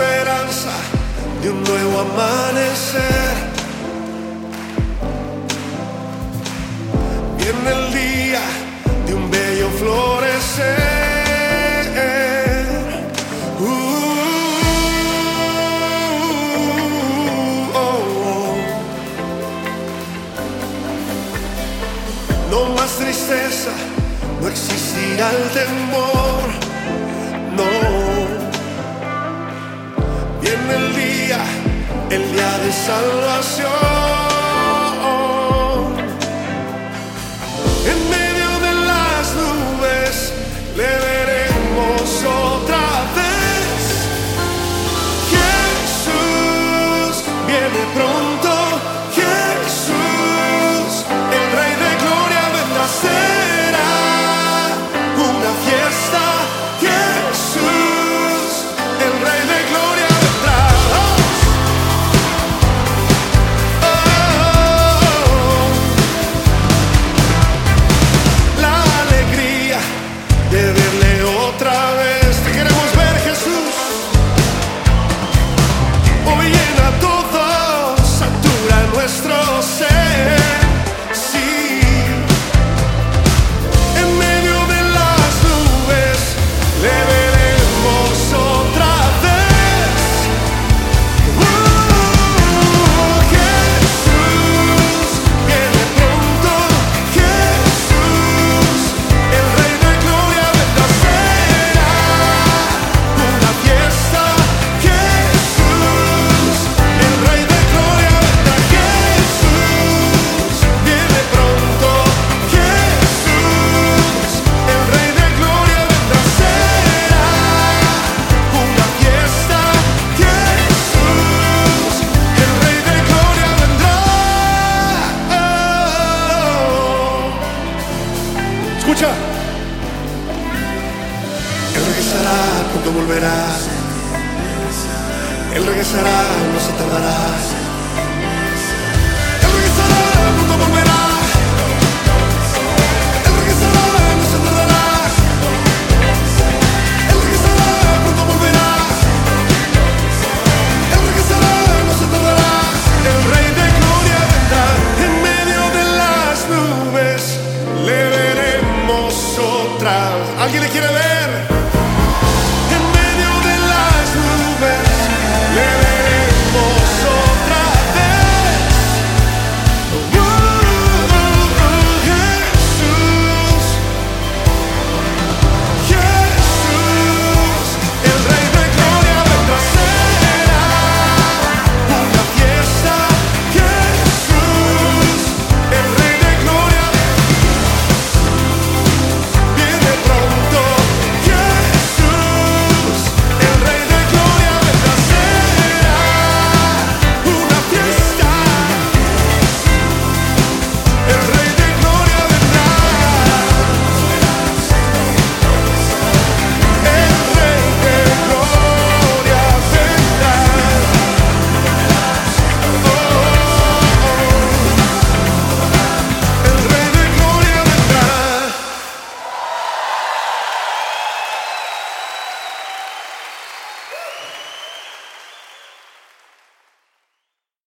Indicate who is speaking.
Speaker 1: esperanza de un nuevo amanecer. Viene el día de un bello florecer. Uh, oh, oh. No más tristeza, no existirá el temor. No. Viene el día, el día de salvación. regresará cuando volverá. Él regresará, no se tardará. Él regresará cuando volverá. Él regresará, no se tardará. Él regresará cuando volverá. Él regresará, no se tardará. El Rey de Gloria vendrá en medio de las nubes. Le veremos otra vez. ¿Alguien le quiere ver?